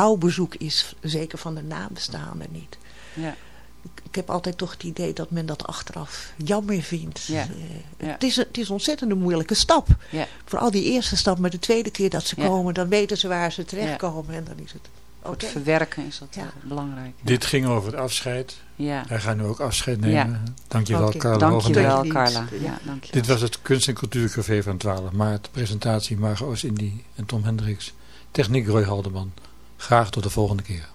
jouw bezoek is, zeker van de nabestaanden niet. Ja. Ik heb altijd toch het idee dat men dat achteraf jammer vindt. Ja. Eh, Ja. Het, is, een- het is een ontzettend een moeilijke stap. Ja. Vooral die eerste stap, maar de tweede keer dat ze Ja. komen, dan weten ze waar ze terechtkomen. En dan is het het verwerken is dat Ja. eh, belangrijk. Dit ging over het afscheid. Ja. Hij gaat nu ook afscheid nemen. Dankjewel, Oké. Carla Dankjewel. Carla. Dank je. Ja, dankjewel. Dit was het Kunst- en Cultuurcafé van 12 maart. Presentatie Margo Oost-Indie en Tom Hendricks. Techniek Roy Haldeman. Graag tot de volgende keer.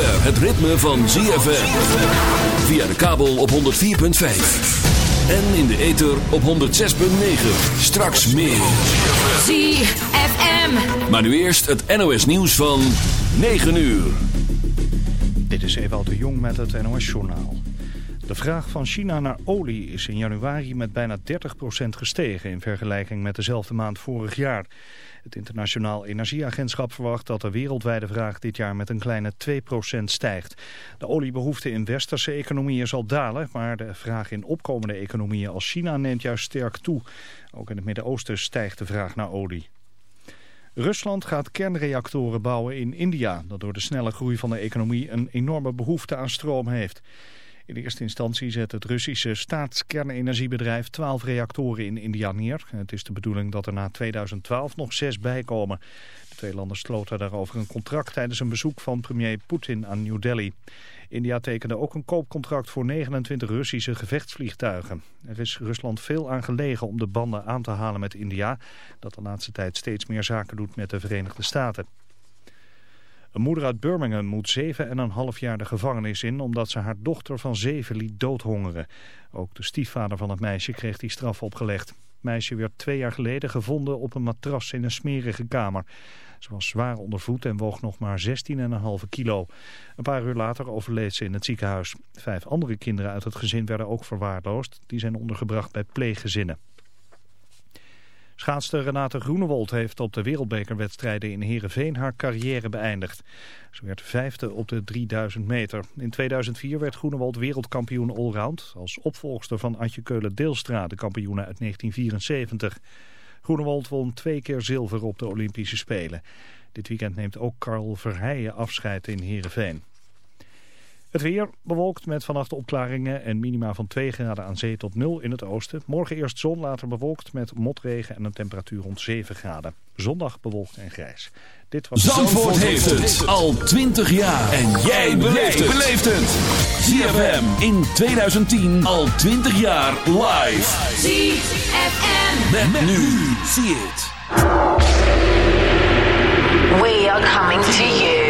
Zover het ritme van ZFM. Via de kabel op 104.5. En in de ether op 106.9. Straks meer. ZFM. Maar nu eerst het NOS nieuws van 9 uur. Dit is Ewald de Jong met het NOS-journaal. De vraag van China naar olie is in januari met bijna 30% gestegen in vergelijking met dezelfde maand vorig jaar. Het Internationaal Energieagentschap verwacht dat de wereldwijde vraag dit jaar met een kleine 2% stijgt. De oliebehoefte in westerse economieën zal dalen, maar de vraag in opkomende economieën als China neemt juist sterk toe. Ook in het Midden-Oosten stijgt de vraag naar olie. Rusland gaat kernreactoren bouwen in India, dat door de snelle groei van de economie een enorme behoefte aan stroom heeft. In eerste instantie zet het Russische staatskernenergiebedrijf 12 reactoren in India neer. Het is de bedoeling dat er na 2012 nog zes bijkomen. De twee landen sloten daarover een contract tijdens een bezoek van premier Poetin aan New Delhi. India tekende ook een koopcontract voor 29 Russische gevechtsvliegtuigen. Er is Rusland veel aan gelegen om de banden aan te halen met India, dat de laatste tijd steeds meer zaken doet met de Verenigde Staten. Een moeder uit Birmingham moet 7,5 jaar de gevangenis in omdat ze haar dochter van 7 liet doodhongeren. Ook de stiefvader van het meisje kreeg die straf opgelegd. Het meisje werd twee jaar geleden gevonden op een matras in een smerige kamer. Ze was zwaar ondervoed en woog nog maar 16,5 kilo. Een paar uur later overleed ze in het ziekenhuis. Vijf andere kinderen uit het gezin werden ook verwaarloosd. Die zijn ondergebracht bij pleeggezinnen. Schaatster Renate Groenewold heeft op de wereldbekerwedstrijden in Heerenveen haar carrière beëindigd. Ze werd vijfde op de 3000 meter. In 2004 werd Groenewold wereldkampioen allround als opvolgster van Atje Keulen-Deelstra, de kampioene uit 1974. Groenewold won twee keer zilver op de Olympische Spelen. Dit weekend neemt ook Karl Verheijen afscheid in Heerenveen. Het weer bewolkt met vannacht opklaringen en minima van 2 graden aan zee tot 0 in het oosten. Morgen eerst zon, later bewolkt met motregen en een temperatuur rond 7 graden. Zondag bewolkt en grijs. Dit was Zandvoort heeft het al 20 jaar. En jij beleeft het. ZFM in 2010 al 20 jaar live. ZFM. Met, nu. Zie het. We are coming to you.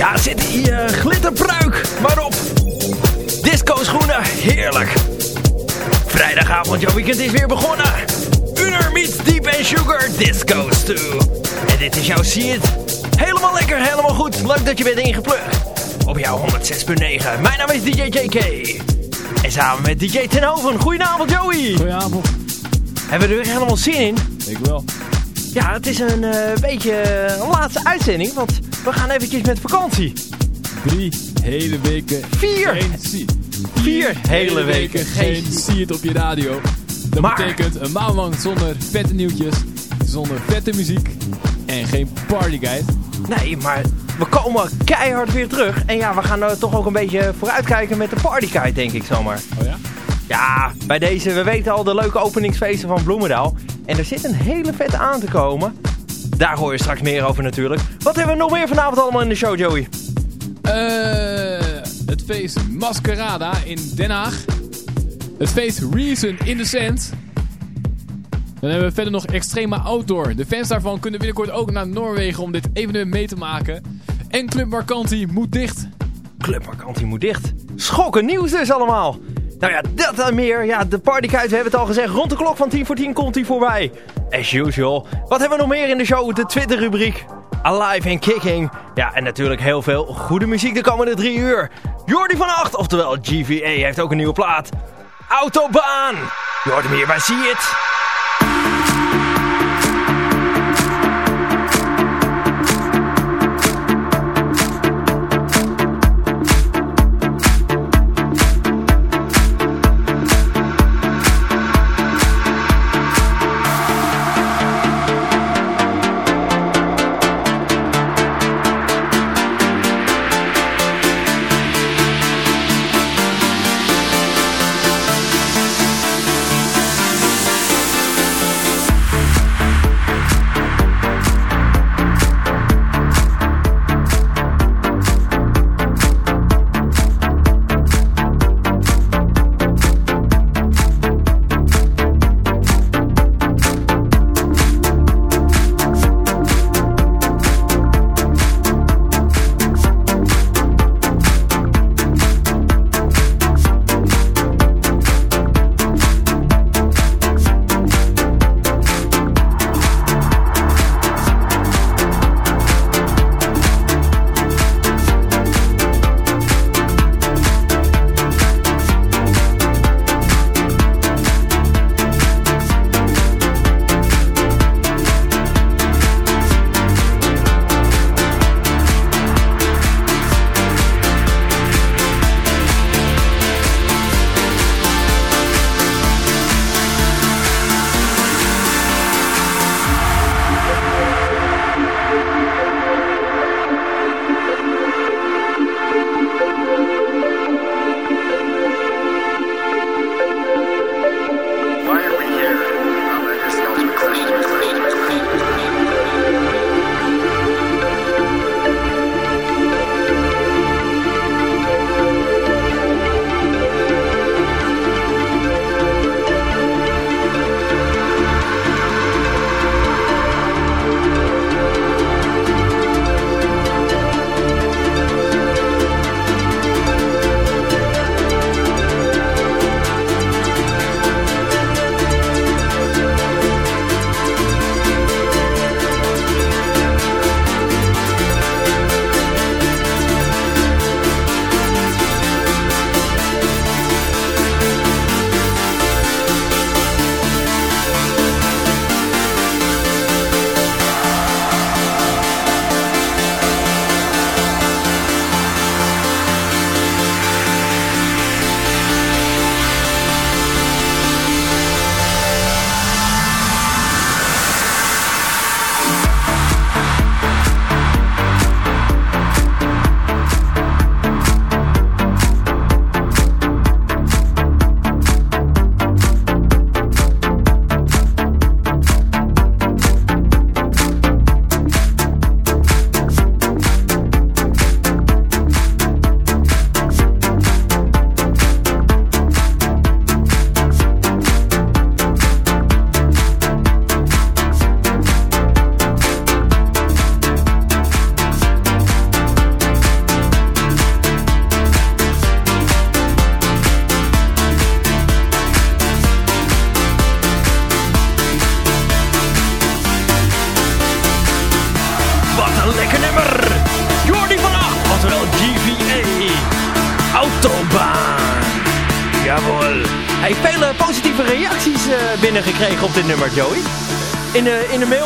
Zijn pruik. Waarop? Disco schoenen. Heerlijk. Vrijdagavond, jouw weekend is weer begonnen. Uner meets Deep and Sugar Disco Stew. En dit is jouw See It. Helemaal lekker, helemaal goed. Leuk dat je bent ingeplukt. Op jouw 106.9. Mijn naam is DJ JK. En samen met DJ Tenhoven. Goedenavond Joey. Goedenavond. Hebben we er weer helemaal zin in? Ik wel. Ja, het is een uh, beetje een laatste uitzending, want we gaan eventjes met vakantie. Drie hele weken Vier! Geen. Vier, hele weken, weken geen see it op je radio. Dat maar... betekent een maand lang zonder vette nieuwtjes, zonder vette muziek en geen partyguide. Nee, maar we komen keihard weer terug. En ja, we gaan er toch ook een beetje vooruitkijken met de partyguide, denk ik zomaar. Oh ja? Ja, bij deze, we weten al de leuke openingsfeesten van Bloemendaal. En er zit een hele vette aan te komen. Daar hoor je straks meer over natuurlijk. Wat hebben we nog meer vanavond allemaal in de show, Joey? Uh, het feest Mascarada in Den Haag. Het feest Reason in the Sand. Dan hebben we verder nog Extrema Outdoor. De fans daarvan kunnen binnenkort ook naar Noorwegen om dit evenement mee te maken. En Club Marcanti moet dicht. Club Marcanti moet dicht. Schokken nieuws dus allemaal. Nou ja, dat en meer. Ja, de partykuit, we hebben het al gezegd. Rond de klok van 10 voor 10 komt hij voorbij. As usual. Wat hebben we nog meer in de show? De Twitter-rubriek. Alive and Kicking. Ja, en natuurlijk heel veel goede muziek de komende drie uur. Jordi van 8, oftewel GVA, heeft ook een nieuwe plaat. Autobaan. Jordi meer, waar zie je het?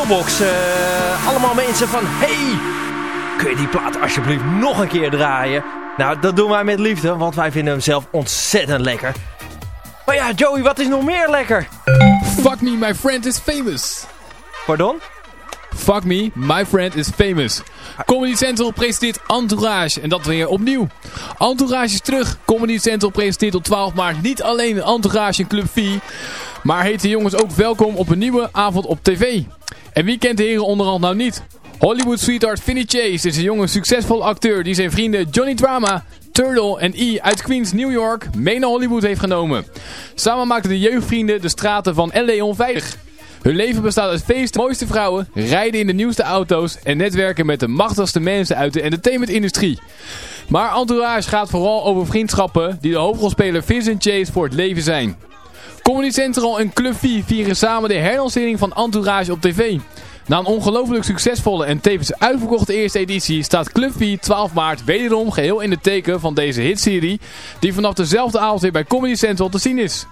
Mailbox uh, allemaal mensen van... Hey, kun je die plaat alsjeblieft nog een keer draaien? Nou, dat doen wij met liefde, want wij vinden hem zelf ontzettend lekker. Maar ja, Joey, wat is nog meer lekker? Fuck me, my friend is famous. Pardon? Fuck me, my friend is famous. Comedy Central presenteert Entourage en dat weer opnieuw. Entourage is terug. Comedy Central presenteert op 12 maart niet alleen Entourage en Club V, maar heet de jongens ook welkom op een nieuwe avond op tv. En wie kent de heren onderhand nou niet? Hollywood sweetheart Vinny Chase is een jonge succesvol acteur die zijn vrienden Johnny Drama, Turtle en E uit Queens, New York mee naar Hollywood heeft genomen. Samen maakten de jeugdvrienden de straten van L.A. onveilig. Hun leven bestaat uit feesten, mooiste vrouwen, rijden in de nieuwste auto's en netwerken met de machtigste mensen uit de entertainmentindustrie. Maar Entourage gaat vooral over vriendschappen die de hoofdrolspeler Vincent Chase voor het leven zijn. Comedy Central en Club 4 vieren samen de herlancering van Entourage op tv. Na een ongelooflijk succesvolle en tevens uitverkochte eerste editie staat Club 4 12 maart wederom geheel in de teken van deze hitserie die vanaf dezelfde avond weer bij Comedy Central te zien is.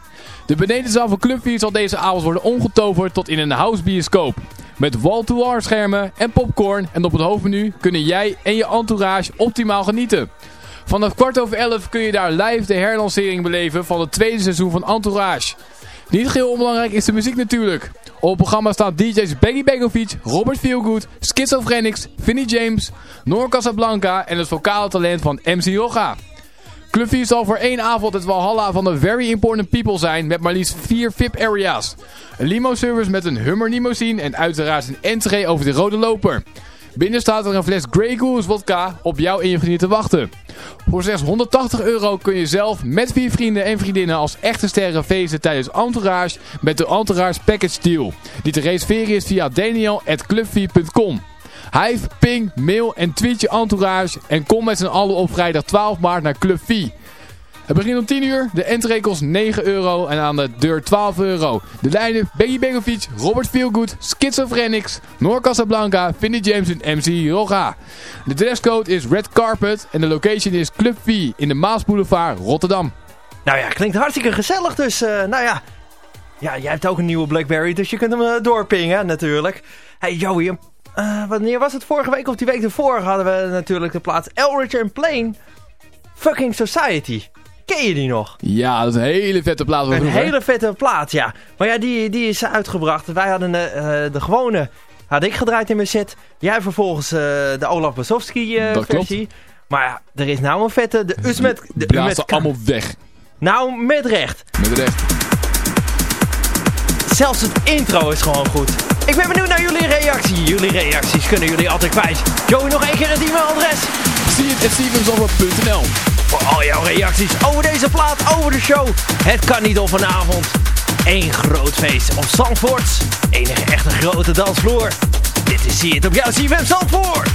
De benedenzaal van Club 4 zal deze avond worden omgetoverd tot in een housebioscoop. Met wall-to-wall schermen en popcorn en op het hoofdmenu kunnen jij en je entourage optimaal genieten. Vanaf kwart over elf kun je daar live de herlancering beleven van het tweede seizoen van Entourage. Niet geheel onbelangrijk is de muziek natuurlijk. Op het programma staan DJ's Baggy Begovic, Robert Feelgood, Schizophrenics, Vinnie James, Noor Casablanca en het vocale talent van MC Roga. Club 4 zal voor één avond het Walhalla van de Very Important People zijn met maar liefst vier VIP-areas. Een limo-service met een Hummer limousine en uiteraard een entree over de rode loper. Binnen staat er een fles Grey Goose vodka op jou en je vriendin te wachten. Voor slechts 180 euro kun je zelf met vier vrienden en vriendinnen als echte sterren feesten tijdens Entourage met de Entourage Package Deal. Die te reserveren is via daniel.club4.com. Hive, ping, mail en tweet je entourage en kom met z'n allen op vrijdag 12 maart naar Club V. Het begint om 10 uur, de entree kost 9 euro en aan de deur 12 euro. De lijnen Becky Begovic, Robert Feelgood, Schizophrenics, Noor Casablanca, Vinnie James en MC Roga. De dresscode is Red Carpet en de location is Club V in de Maas Boulevard, Rotterdam. Nou ja, klinkt hartstikke gezellig dus, uh, nou ja... Ja, jij hebt ook een nieuwe Blackberry, dus je kunt hem uh, doorpingen natuurlijk. Hey Joey, uh, wanneer was het? Vorige week of die week ervoor hadden we natuurlijk de plaats Elridge and Plain. Fucking Society. Ken je die nog? Ja, dat is een hele vette plaat. Een hele vette plaat, ja. Maar ja, die, die is uitgebracht. Wij hadden de, uh, de gewone, had ik gedraaid in mijn set. Jij vervolgens uh, de Olaf Basowski versie. Klopt. Maar ja, er is nou een vette, de Usmet... De Blazen allemaal weg. Nou, met recht. Met recht. Zelfs het intro is gewoon goed. Ik ben benieuwd naar jullie reactie. Jullie reacties kunnen jullie altijd kwijt. Joey, nog één keer het e-mailadres. Zie het stevensoffer.nl Voor al jouw reacties over deze plaat, over de show. Het kan niet op vanavond. Eén groot feest op Zandvoort. Enige echte grote dansvloer. Dit is Zie het op jouw CFM Zandvoort.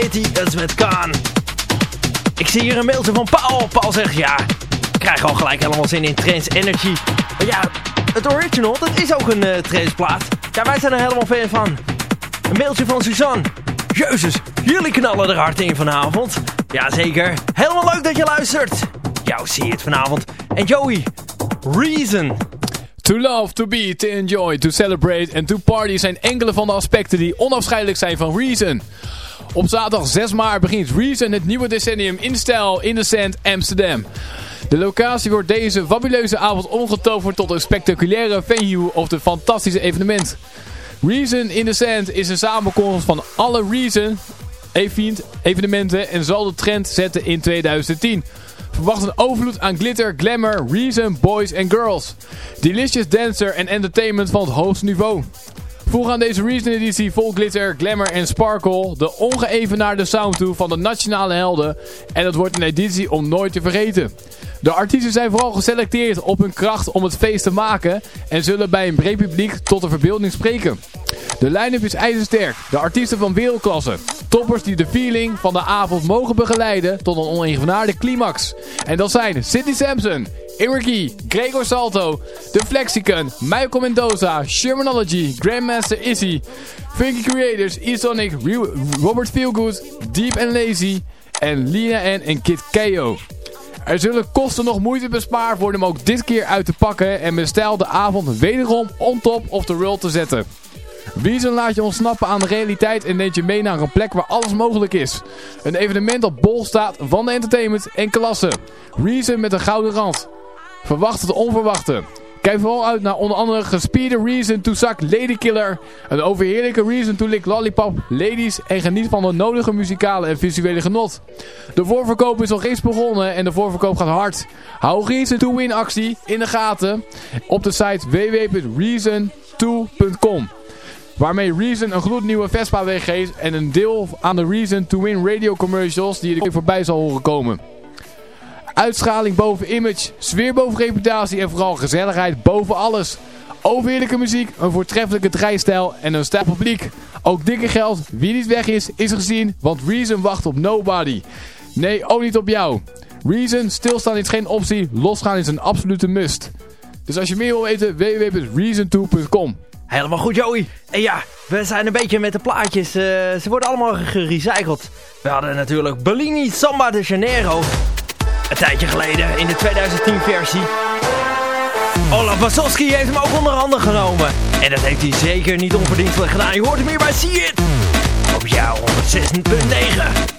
Society is met Kaan. Ik zie hier een mailtje van Paul. Paul zegt ja, ik krijg al gelijk helemaal zin in Trance Energy. Maar ja, het original, dat is ook een uh, tranceplaat. Ja, wij zijn er helemaal fan van. Een mailtje van Suzanne. Jezus, jullie knallen er hard in vanavond. Jazeker, helemaal leuk dat je luistert. Jou zie het vanavond. En Joey, Reason. To love, to be, to enjoy, to celebrate en to party zijn enkele van de aspecten die onafscheidelijk zijn van Reason. Op zaterdag 6 maart begint Reason het nieuwe decennium in stijl in de Sand Amsterdam. De locatie wordt deze fabuleuze avond omgetoverd tot een spectaculaire venue of de fantastische evenement. Reason in the Sand is een samenkomst van alle Reason evenementen en zal de trend zetten in 2010. Verwacht een overvloed aan glitter, glamour, reason, boys en girls. Delicious dancer en entertainment van het hoogste niveau. Voeg aan deze Reason editie vol glitter, glamour en sparkle de ongeëvenaarde sound toe van de nationale helden. En dat wordt een editie om nooit te vergeten. De artiesten zijn vooral geselecteerd op hun kracht om het feest te maken en zullen bij een breed publiek tot de verbeelding spreken. De line-up is ijzersterk, de artiesten van wereldklasse. Toppers die de feeling van de avond mogen begeleiden tot een onevenaarde climax. En dat zijn Sidney Sampson, Iriki, Gregor Salto, The Flexicon, Michael Mendoza, Shermanology, Grandmaster Izzy, Funky Creators, E-Sonic, Robert Feelgood, Deep and Lazy en Lina N en Kid Keo. Er zullen kosten nog moeite bespaard worden om ook dit keer uit te pakken en met stijl de avond wederom on top of the world te zetten. Reason laat je ontsnappen aan de realiteit en neemt je mee naar een plek waar alles mogelijk is. Een evenement dat bol staat van de entertainment en klasse. Reason met een gouden rand. Verwacht het onverwachte. Kijk vooral uit naar onder andere Gespierde Reason to Suck Lady Killer. Een overheerlijke Reason to Lick Lollipop Ladies. En geniet van de nodige muzikale en visuele genot. De voorverkoop is al reeds begonnen en de voorverkoop gaat hard. Hou Reason to Win actie in de gaten op de site www.reason2.com. Waarmee Reason een gloednieuwe Vespa weggeeft en een deel aan de Reason to Win radio commercials die er voorbij zal horen komen. Uitstraling boven image, sfeer boven reputatie en vooral gezelligheid boven alles. Overheerlijke muziek, een voortreffelijke draaistijl en een sterk publiek. Ook dikke geld, wie niet weg is, is gezien, want Reason wacht op nobody. Nee, ook niet op jou. Reason, stilstaan is geen optie, losgaan is een absolute must. Dus als je meer wil weten, www.reason2.com. Helemaal goed, Joey. En ja, we zijn een beetje met de plaatjes. eh, ze worden allemaal gerecycled. We hadden natuurlijk Bellini Samba de Janeiro. Een tijdje geleden in de 2010 versie. Olaf Wasowski heeft hem ook onder handen genomen. En dat heeft hij zeker niet onverdienstelijk gedaan. Je hoort hem hier bij See It. Op jou 106.9.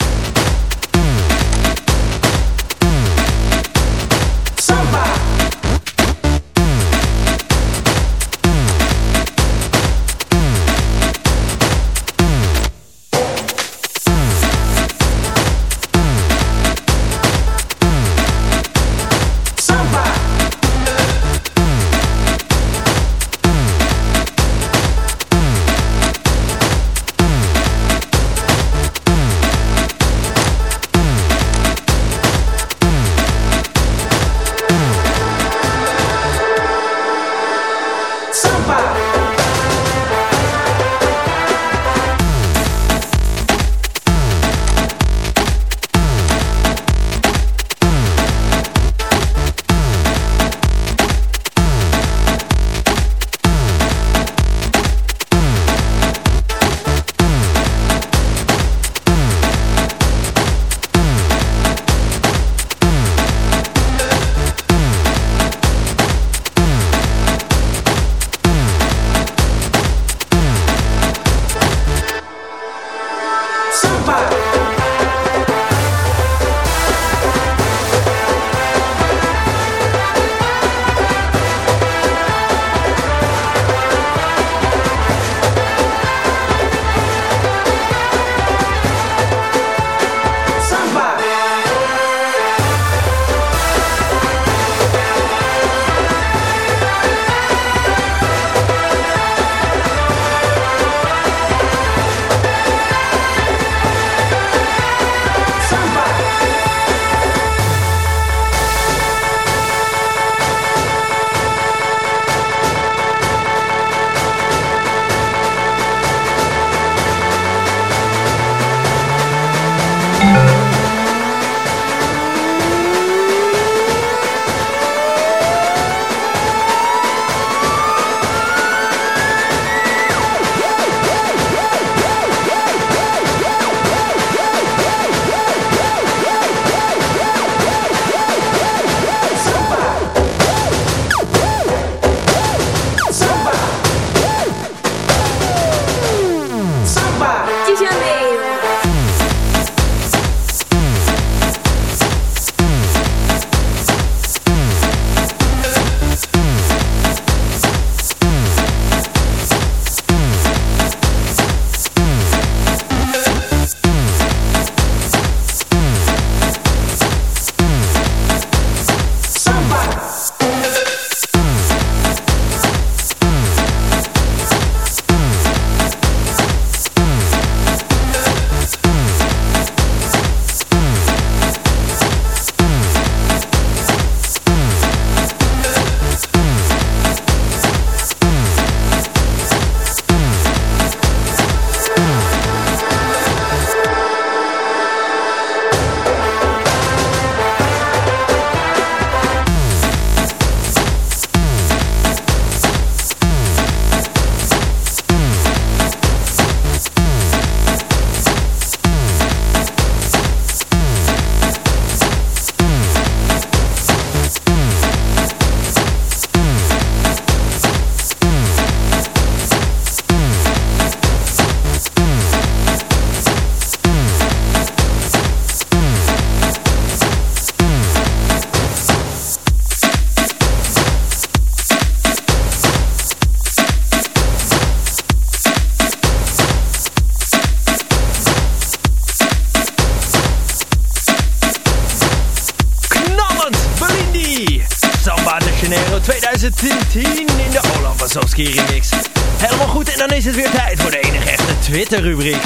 Helemaal goed, en dan is het weer tijd voor de enige echte Twitter-rubriek.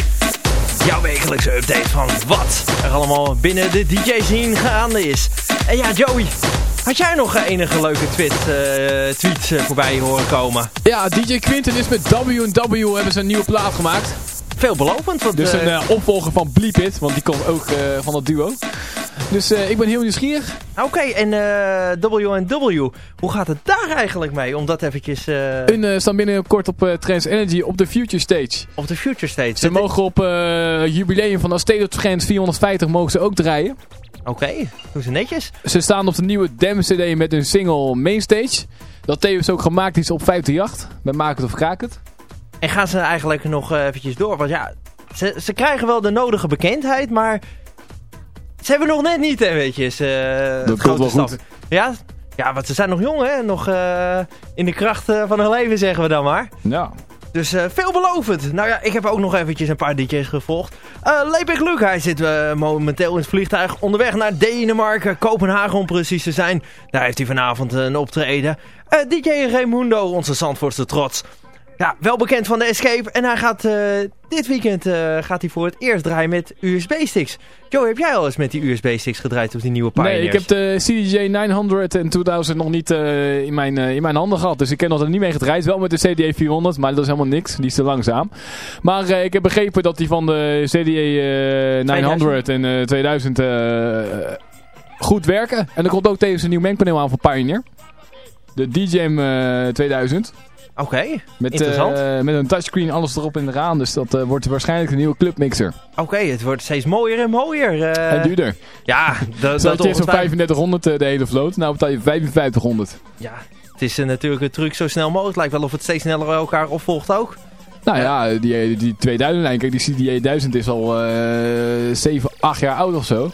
Jouw wekelijkse update van wat er allemaal binnen de DJ-scene gaande is. En ja, Joey, had jij nog enige leuke tweet, uh, tweets uh, voorbij horen komen? Ja, DJ Quinten is met W&W hebben ze een nieuwe plaat gemaakt. Veelbelovend. Want, dus een uh, opvolger van Bleep It, want die komt ook van dat duo. Dus uh, ik ben heel nieuwsgierig. Oké, okay, en uh, W&W, hoe gaat het daar eigenlijk mee? Om dat eventjes... Uh... Hun staan binnenkort op Trans Energy op de Future Stage. Op de Future Stage? Ze mogen op jubileum van of Trance 450 mogen ze ook draaien. Oké, okay, doen ze netjes. Ze staan op de nieuwe Dam CD met hun single Mainstage. Dat tevens ook gemaakt is op 538. Bij Maak het of Kraak het. En gaan ze eigenlijk nog eventjes door? Want ja, ze, ze krijgen wel de nodige bekendheid, maar... Ze hebben nog net niet, hè, weet je. Ze, dat komt wel stap. goed. Ja? ja, want ze zijn nog jong, hè. Nog uh, in de kracht uh, van hun leven, zeggen we dan maar. Ja. Dus uh, veelbelovend. Nou ja, ik heb ook nog eventjes een paar DJ's gevolgd. Lepek Luc, hij zit momenteel in het vliegtuig onderweg naar Denemarken, Kopenhagen om precies te zijn. Daar heeft hij vanavond een optreden. DJ Raimundo, onze Zandvoortse trots. Ja, wel bekend van de Escape. En hij gaat uh, dit weekend uh, gaat hij voor het eerst draaien met USB-sticks. Joe, heb jij al eens met die USB-sticks gedraaid op die nieuwe Pioneers? Nee, ik heb de CDJ 900 en 2000 nog niet uh, in, mijn, in mijn handen gehad. Dus ik heb nog er niet mee gedraaid. Wel met de CDA 400, maar dat is helemaal niks. Die is te langzaam. Maar ik heb begrepen dat die van de CDA 900 en 2000 goed werken. En er komt ook tevens een nieuw mengpaneel aan van Pioneer. De DJM 2000. Oké, okay, met, interessant. Uh, met een touchscreen, alles erop en eraan. Dus dat uh, wordt waarschijnlijk een nieuwe clubmixer. Oké, okay, het wordt steeds mooier en mooier. Uh... En duurder. Ja, dat, dat je zo'n 3500 de hele vloot. Nou betaal je 5500. Ja, het is natuurlijk een truc zo snel mogelijk. Lijkt wel of het steeds sneller elkaar opvolgt ook. Nou ja, ja die, die 2000 lijn, kijk, die CDA 1000 is al 7, 8 jaar oud of zo.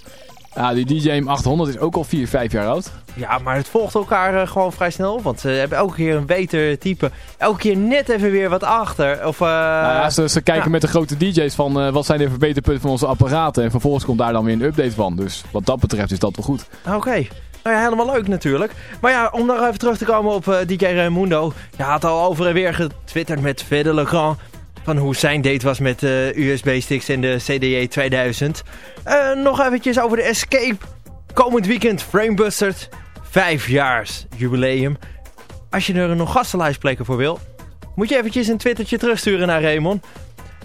Ja, die DJM 800 is ook al 4, 5 jaar oud. Ja, maar het volgt elkaar uh, gewoon vrij snel. Want ze hebben elke keer een beter type. Elke keer net even weer wat achter. Of, uh, nou ja, ze, ze kijken ja. met de grote DJ's van uh, wat zijn de verbeterpunten van onze apparaten. En vervolgens komt daar dan weer een update van. Dus wat dat betreft is dat wel goed. Oké. Okay. Nou ja, helemaal leuk natuurlijk. Maar ja, om nog even terug te komen op DJ Raimundo. Je had al over en weer getwitterd met Verder Legrand van hoe zijn date was met de uh, USB-sticks en de CDE 2000. Uh, nog eventjes over de Escape. Komend weekend Framebusters. Vijfjaars jubileum. Als je er nog gastenlijstplekken voor wil, moet je eventjes een twittertje terugsturen naar Raymond.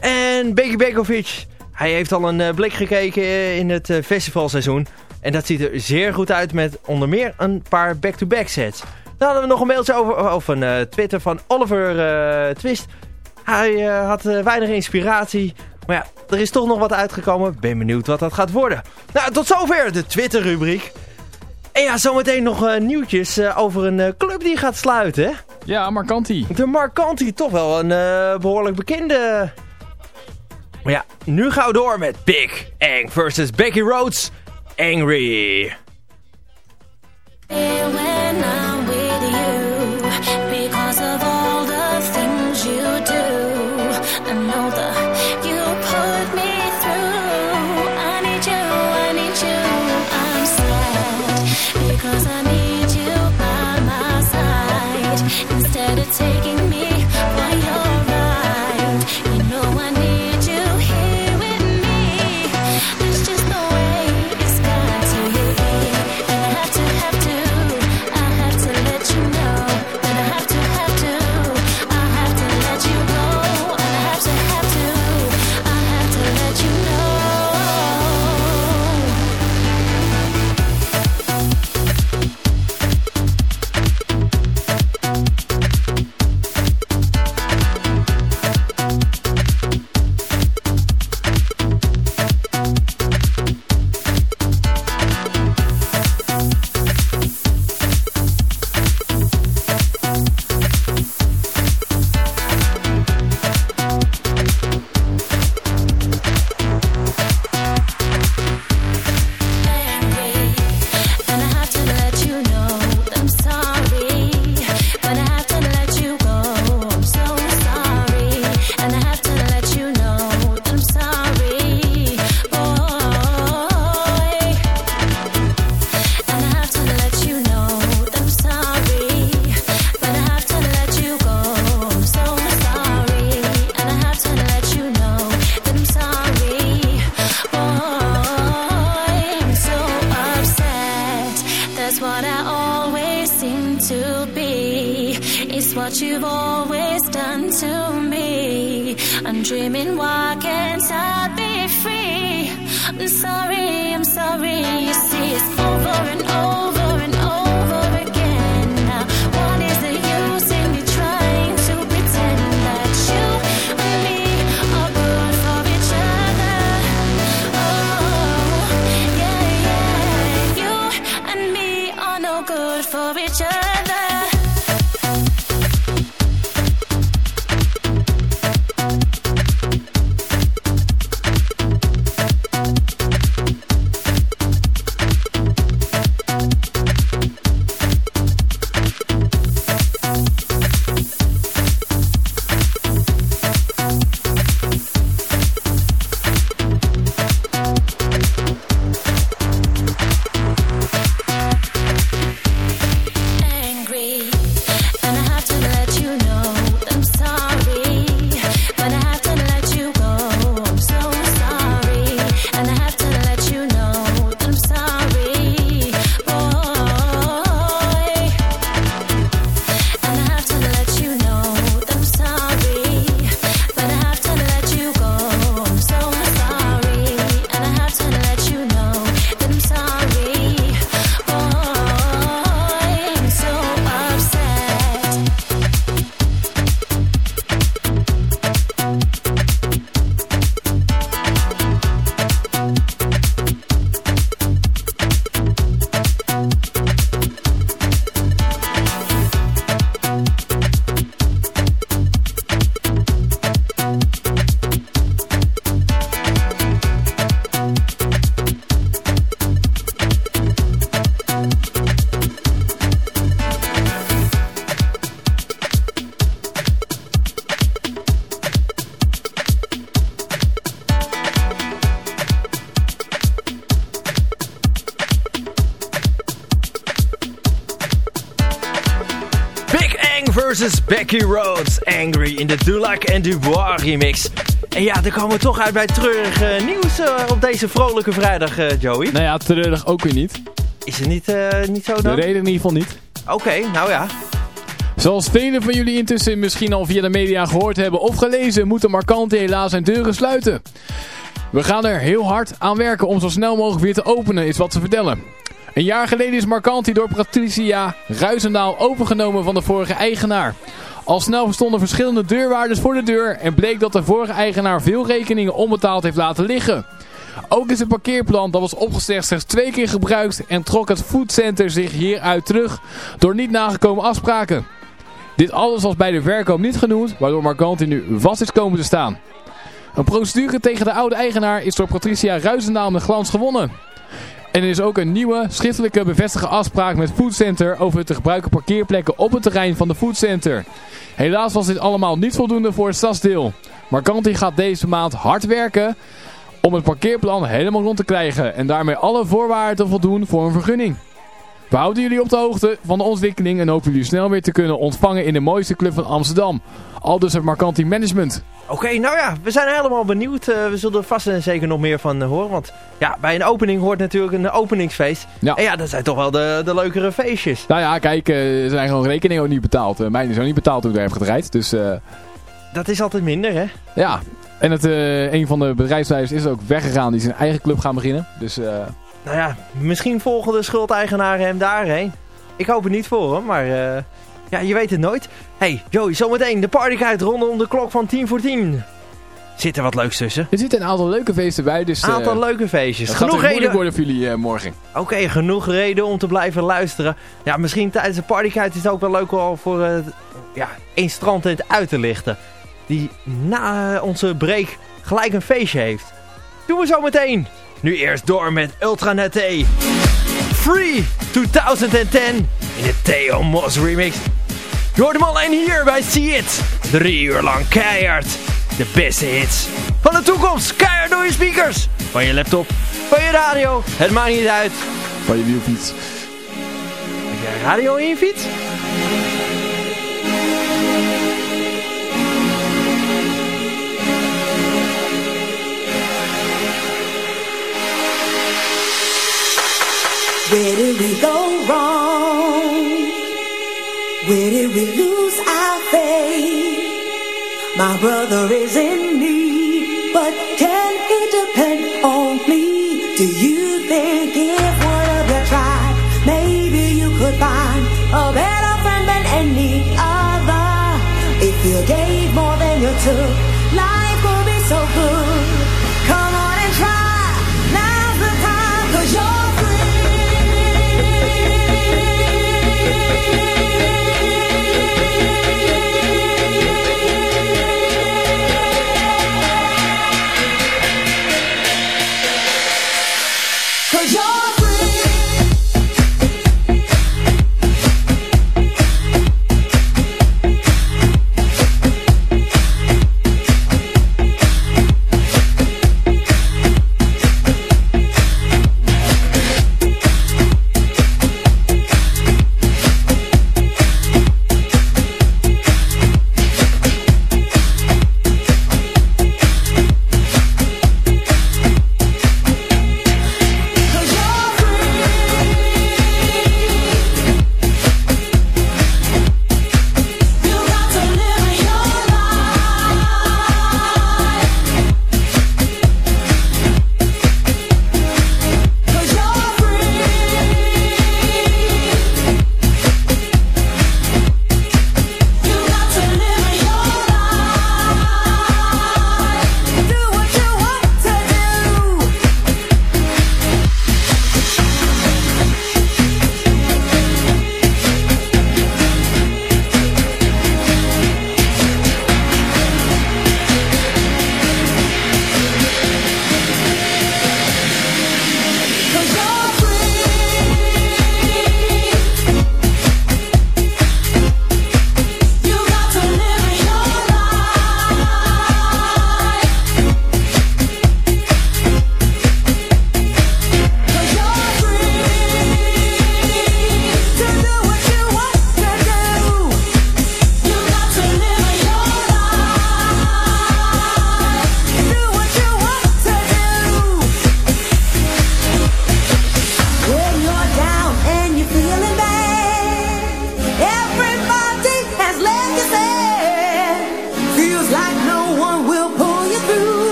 En Becky Bekovic, hij heeft al een uh, blik gekeken in het festivalseizoen. En dat ziet er zeer goed uit met onder meer een paar back-to-back -back sets. Dan hadden we nog een mailtje over, over een Twitter van Oliver Twist. Hij uh, had uh, weinig inspiratie. Maar ja, er is toch nog wat uitgekomen. Ben benieuwd wat dat gaat worden. Nou, tot zover de Twitter-rubriek. En ja, zometeen nog uh, nieuwtjes over een club die gaat sluiten. Hè? Ja, Marcanti. De Marcanti, toch wel een behoorlijk bekende... Maar ja, nu gaan we door met Big Ang versus Becky Rhodes. Angry. when I'm sorry, I'm sorry. Becky Rhodes. Angry in de Dulac en Dubois remix. En ja, dan komen we toch uit bij treurig eh, nieuws eh, op deze vrolijke vrijdag, eh, Joey. Nou ja, treurig ook weer niet. Is het niet, niet zo De dan? reden in ieder geval niet. Oké, nou ja. Zoals velen van jullie intussen misschien al via de media gehoord hebben of gelezen, moeten Marcanti helaas zijn deuren sluiten. We gaan er heel hard aan werken om zo snel mogelijk weer te openen, is wat ze vertellen. Een jaar geleden is Marcanti door Patricia Ruizendaal overgenomen van de vorige eigenaar. Al snel stonden verschillende deurwaarders voor de deur en bleek dat de vorige eigenaar veel rekeningen onbetaald heeft laten liggen. Ook is het parkeerplan dat was opgezegd slechts twee keer gebruikt en trok het foodcenter zich hieruit terug door niet nagekomen afspraken. Dit alles was bij de verkoop niet genoemd, waardoor Marcanti nu vast is komen te staan. Een procedure tegen de oude eigenaar is door Patricia Ruizendaal met glans gewonnen. En er is ook een nieuwe schriftelijke bevestigde afspraak met Foodcenter over het te gebruiken parkeerplekken op het terrein van de Foodcenter. Helaas was dit allemaal niet voldoende voor het stadsdeel. Marcanti gaat deze maand hard werken om het parkeerplan helemaal rond te krijgen en daarmee alle voorwaarden te voldoen voor een vergunning. We houden jullie op de hoogte van de ontwikkeling en hopen jullie snel weer te kunnen ontvangen in de mooiste club van Amsterdam. Al dus het Marcanti Management. Oké, nou ja, we zijn helemaal benieuwd. Eh, we zullen er vast en zeker nog meer van eh, horen. Want ja, bij een opening hoort natuurlijk een openingsfeest. Ja. En ja, dat zijn toch wel de, de leukere feestjes. Nou ja, kijk, er zijn gewoon rekeningen ook niet betaald. Mijn is ook niet betaald toen ik daar heb gedraaid. Dus Dat is altijd minder, hè? ja. En het, een van de bedrijfsleiders is ook weggegaan. Die is zijn eigen club gaan beginnen. Dus Nou ja, misschien volgen de schuldeigenaren hem daarheen. Ik hoop het niet voor hem, maar ja, je weet het nooit. hey, Joey, zometeen de partyguide rondom de klok van 10 voor 10. Zit er wat leuks tussen? er zitten een aantal leuke feesten bij. Dus Een eh, aantal leuke feestjes. het gaat Genoeg reden. worden voor jullie eh, morgen. Oké, genoeg reden om te blijven luisteren. Ja, misschien tijdens de partyguide is het ook wel leuk al voor eh, ja, één strandtent uit te lichten. Die na eh, onze break gelijk een feestje heeft. Doen we zo meteen. Nu eerst door met Ultranet T. Free 2010 in de Theo Moss remix. Je hoort hem alleen hier bij See It. Drie uur lang keihard. De beste hits van de toekomst. Keihard door je speakers. Van je laptop, van je radio. Het maakt niet uit. Van je wielfiets. Heb jij radio in je fiets? Where did we go wrong? Where did we lose our faith? My brother is in need, but can he depend on me? Do you think if one of you tried, maybe you could find a better friend than any other? If you gave more than you took.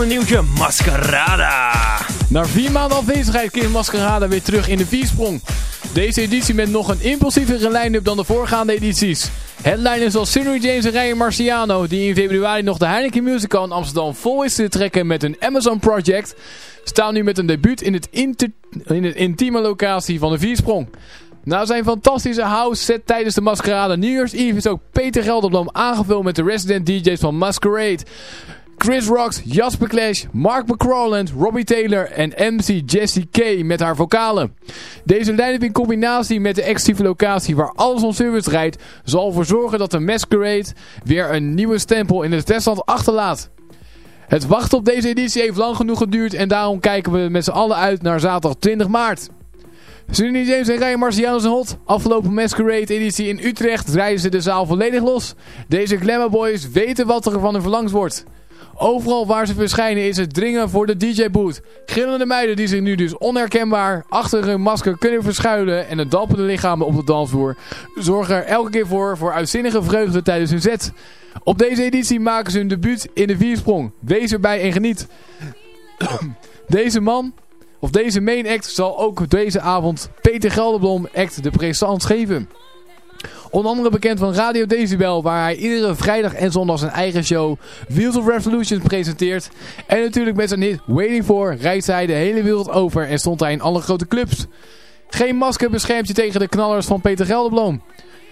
Een nieuwtje, Mascarada. Na vier maanden afwezigheid keert Mascarada weer terug in de viersprong. Deze editie met nog een impulsievere line-up dan de voorgaande edities. Headliners zoals Sunny James en Ryan Marciano, die in februari nog de Heineken Musical in Amsterdam vol is te trekken met hun Amazon Project, staan nu met een debuut in, het in het intieme locatie van de Viersprong. Na zijn fantastische house set tijdens de Masquerade New Year's Eve is ook Peter Gelderblom aangevuld met de resident DJ's van Masquerade. Chris Rocks, Jasper Clash, Mark McCrawland, Robbie Taylor en MC Jessie K met haar vocalen. Deze line-up in combinatie met de exclusieve locatie waar alles om service rijdt, zal ervoor zorgen dat de Masquerade weer een nieuwe stempel in het Westland achterlaat. Het wachten op deze editie heeft lang genoeg geduurd en daarom kijken we met z'n allen uit naar zaterdag 20 maart. Sunny James en Ryan Marciano zijn hot. Afgelopen Masquerade editie in Utrecht rijden ze de zaal volledig los. Deze Glamour Boys weten wat er van hun verlangd wordt. Overal waar ze verschijnen is het dringen voor de DJ-boot. Gillende meiden die zich nu dus onherkenbaar achter hun masker kunnen verschuilen en het dalpende lichamen op de dansvloer zorgen er elke keer voor voor uitzinnige vreugde tijdens hun set. Op deze editie maken ze hun debuut in de viersprong. Wees erbij en geniet. deze man, of deze main act, zal ook deze avond Peter Gelderblom act de présence geven. Onder andere bekend van Radio Decibel, waar hij iedere vrijdag en zondag zijn eigen show Wheels of Revolution presenteert. En natuurlijk met zijn hit Waiting For reist hij de hele wereld over en stond hij in alle grote clubs. Geen masker beschermt je tegen de knallers van Peter Gelderblom.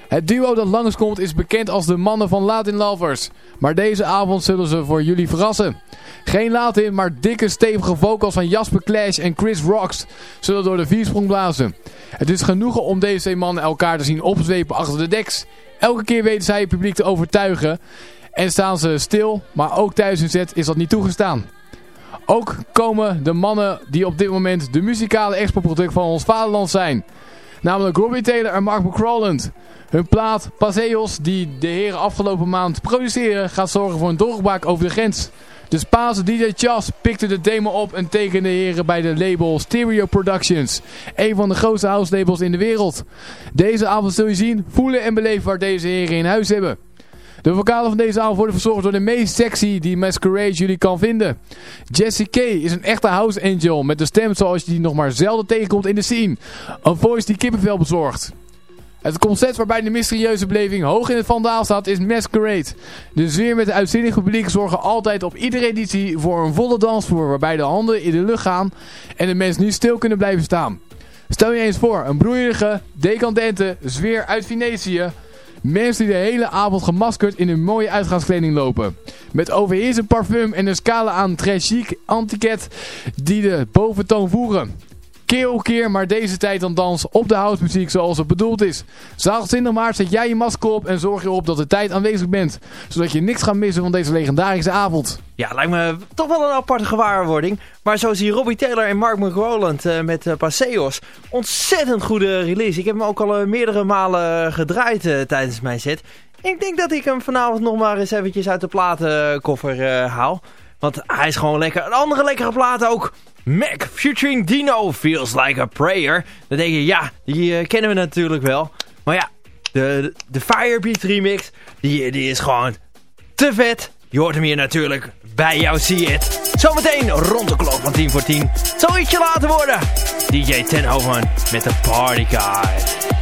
Het duo dat langskomt is bekend als de mannen van Latin Lovers. Maar deze avond zullen ze voor jullie verrassen. Geen Latin, maar dikke stevige vocals van Jasper Clash en Chris Rocks zullen door de viersprong blazen. Het is genoegen om deze twee mannen elkaar te zien opzwepen achter de deks. Elke keer weten zij het publiek te overtuigen en staan ze stil, maar ook tijdens hun set is dat niet toegestaan. Ook komen de mannen die op dit moment de muzikale exportproduct van ons vaderland zijn. Namelijk Robbie Taylor en Mark McCrawland. Hun plaat Paseos, die de heren afgelopen maand produceren, gaat zorgen voor een doorbraak over de grens. De Spaanse DJ Chas pikte de demo op en tekende de heren bij de label Stereo Productions. Een van de grootste house labels in de wereld. Deze avond zul je zien, voelen en beleven waar deze heren in huis hebben. De vocalen van deze avond worden verzorgd door de meest sexy die Masquerade jullie kan vinden. Jessie K is een echte house angel met een stem zoals je die nog maar zelden tegenkomt in de scene. Een voice die kippenvel bezorgt. Het concept waarbij de mysterieuze beleving hoog in het vandaal staat is Masquerade. De sfeer met de uitzinnige publiek zorgen altijd op iedere editie voor een volle dansvloer waarbij de handen in de lucht gaan en de mensen niet stil kunnen blijven staan. Stel je eens voor, een broeierige, decadente sfeer uit Venetië. Mensen die de hele avond gemaskerd in hun mooie uitgaanskleding lopen. Met overheersend parfum en een scala aan très chic antiket die de boventoon voeren. Keer op keer, maar deze tijd dan dans op de housemuziek zoals het bedoeld is. Zaterdag 20 maart zet jij je masker op en zorg erop dat de tijd aanwezig bent. Zodat je niks gaat missen van deze legendarische avond. Ja, lijkt me toch wel een aparte gewaarwording. Maar zo zie Robbie Taylor en Mark McRoland uh, met uh, Paseos. Ontzettend goede release. Ik heb hem ook al uh, meerdere malen gedraaid tijdens mijn set. Ik denk dat ik hem vanavond nog maar eens eventjes uit de platenkoffer haal. Want hij is gewoon lekker. Een andere lekkere plaat ook. Mac featuring Dino Feels Like a Prayer. Dan denk je, ja, die kennen we natuurlijk wel. Maar ja, de, de Firebeat remix, die, die is gewoon te vet. Je hoort hem hier natuurlijk bij jou, See It. Zometeen rond de klok van 10 voor 10. Zal ietsje later worden. DJ Tenhoven met de Party Guide.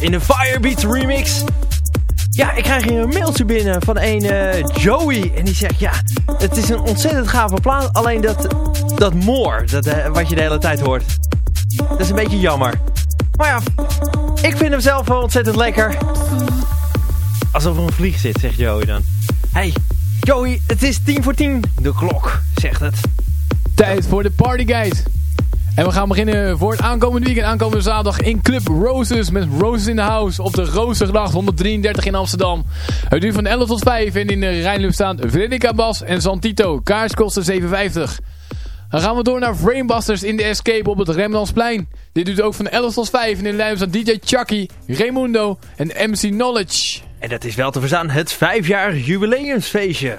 In de Firebeats remix. Ja, ik krijg hier een mailtje binnen van een eh, Joey. En die zegt, ja, het is een ontzettend gave plaat. Alleen dat, dat more, dat, eh, wat je de hele tijd hoort. Dat is een beetje jammer. Maar ja, ik vind hem zelf wel ontzettend lekker. Alsof er een vlieg zit, zegt Joey dan. Hey, Joey, het is tien voor tien. De klok, zegt het. Tijd voor de partyguide. En we gaan beginnen voor het aankomende weekend. Aankomende zaterdag in Club Roses. Met Roses in the House op de Rozengracht 133 in Amsterdam. Het duurt van 11 tot 5. En in de Rijnloop staan Veronica Bas en Santito. Kaars kosten 7,50. Dan gaan we door naar Framebusters in de Escape op het Rembrandtsplein. Dit duurt ook van 11 tot 5. En in de staan DJ Chucky, Raimundo en MC Knowledge. En dat is wel te verstaan het vijfjarig jubileumsfeestje.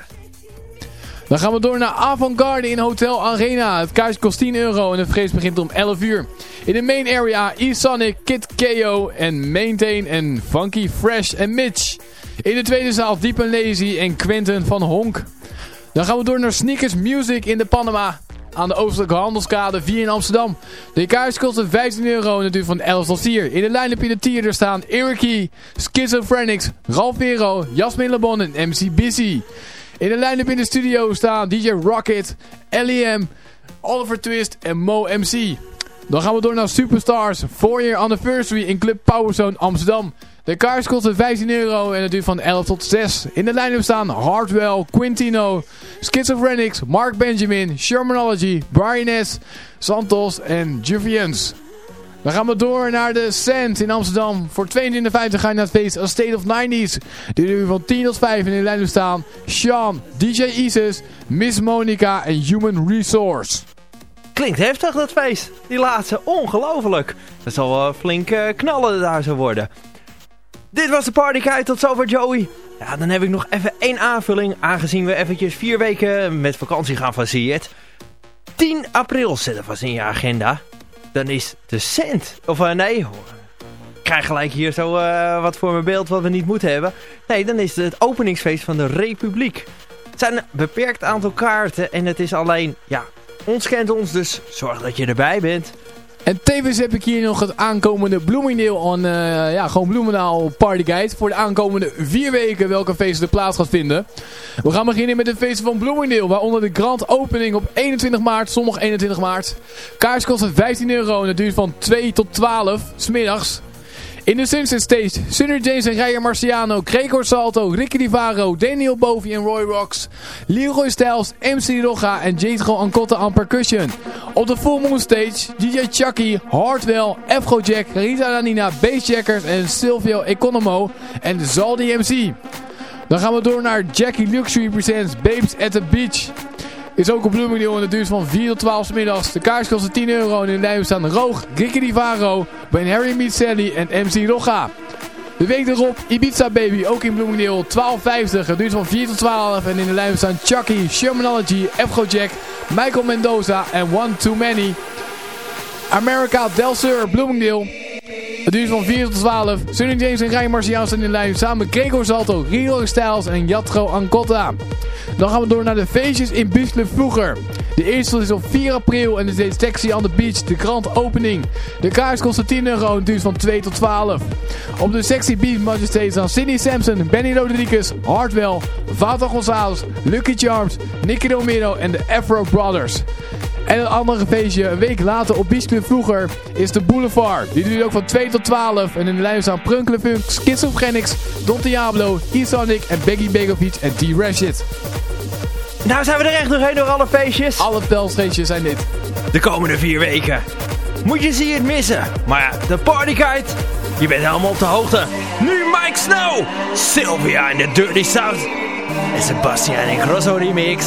Dan gaan we door naar Avantgarde in Hotel Arena. Het kaartje kost 10 euro en de feest begint om 11 uur. In de main area E-Sonic, Kid KO en Maintain en Funky Fresh en Mitch. In de tweede zaal Deep and Lazy en Quentin van Honk. Dan gaan we door naar Sneakers Music in de Panama. Aan de Oostelijke Handelskade 4 in Amsterdam. De kaartjes kosten 15 euro en het duurt van 11 tot 4. In de line-up in de tier staan Eric Schizophrenics, Ralph Vero, Jasmin Lebon en MC Busy. In de line-up in de studio staan DJ Rocket, L.E.M., Oliver Twist en Mo MC. Dan gaan we door naar Superstars, 4-year anniversary in Club Powerzone Amsterdam. De kaars kosten 15 euro en het duurt van 11 tot 6. In de line-up staan Hardwell, Quintino, Schizophrenics, Mark Benjamin, Shermanology, Brian S., Santos en Juvians. Dan gaan we door naar de Sand in Amsterdam. Voor 22,50 ga je naar het feest A State of 90s. Die duurt van 10 tot 5 in de lijn staan. Sean, DJ Isis, Miss Monica en Human Resource. Klinkt heftig dat feest. Die laatste, ongelooflijk. Dat zal wel flink eh, knallen daar zo worden. Dit was de partyguide, tot zover Joey. Ja, dan heb ik nog even één aanvulling. Aangezien we eventjes vier weken met vakantie gaan van Zie het. 10 april zet vast in je agenda dan is de cent. Of uh, nee, ik krijg gelijk hier zo uh, wat voor mijn beeld wat we niet moeten hebben. Nee, dan is het het openingsfeest van de Republiek. Het zijn een beperkt aantal kaarten en het is alleen, ja, ons kent ons, dus zorg dat je erbij bent. En tevens heb ik hier nog het aankomende Bloomingdale on, uh, ja, gewoon Bloemendaal Party Guide. Voor de aankomende vier weken welke feesten er plaats gaat vinden. We gaan beginnen met de feesten van Bloomingdale. Waaronder de grand opening op 21 maart, zondag 21 maart. Kaars kost 15 euro en het duurt van 2 tot 12 smiddags. In de Sunset Stage, Sunny James en Rijer Marciano, Gregor Salto, Ricky Divaro, Daniel Bovi en Roy Rocks, Leroy Styles, MC Roga en Jetro Ancotta aan percussion. Op de Full Moon Stage, DJ Chucky, Hardwell, Jack, Rita Lanina, Bassjackers en Silvio Economo en Zaldi MC. Dan gaan we door naar Jackie Luxury Presents Babes at the Beach. Is ook op Bloomingdale en het duurt van 4 tot 12 middags. De kaars kosten 10 euro en in de lijn staan Roog, Ricky Divaro, Ben Harry Meet Sally en MC Roga. De week erop Ibiza Baby, ook in Bloomingdale, 12,50. Het duurt van 4 tot 12 en in de lijn staan Chucky, Shermanology, Jack, Michael Mendoza en One Too Many. America Del Sur, Bloomingdale. Het duurt van 4 tot 12. Sunny James en Ryan Marciaal zijn in lijn samen met Gregor Salto, Rio Styles en Jatro Ancotta. Dan gaan we door naar de feestjes in Busle vroeger. De eerste is op 4 april en is Taxi on the Beach, de grand opening. De kaars kost 10 euro en duurt van 2 tot 12. Op de Sexy Beach Majesté staan Sidney Sampson, Benny Rodriguez, Hardwell, Vater Gonzalez, Lucky Charms, Nicky Romero en de Afro Brothers. En een andere feestje, een week later op Club vroeger, is de Boulevard. Die duurt ook van 2 tot 12. En in de lijn staan Prunkle Funk, Schizophrenics, Don Diablo, E-Sonic en Baggy Begovic en T-Rashid. Nou zijn we er echt doorheen door alle feestjes. Alle pelsfeestjes zijn dit. De komende vier weken. Moet je ze het missen. Maar ja, de partyguide, je bent helemaal op de hoogte. Nu Mike Snow, Sylvia in de Dirty South. En Sebastian in Grosso Remix.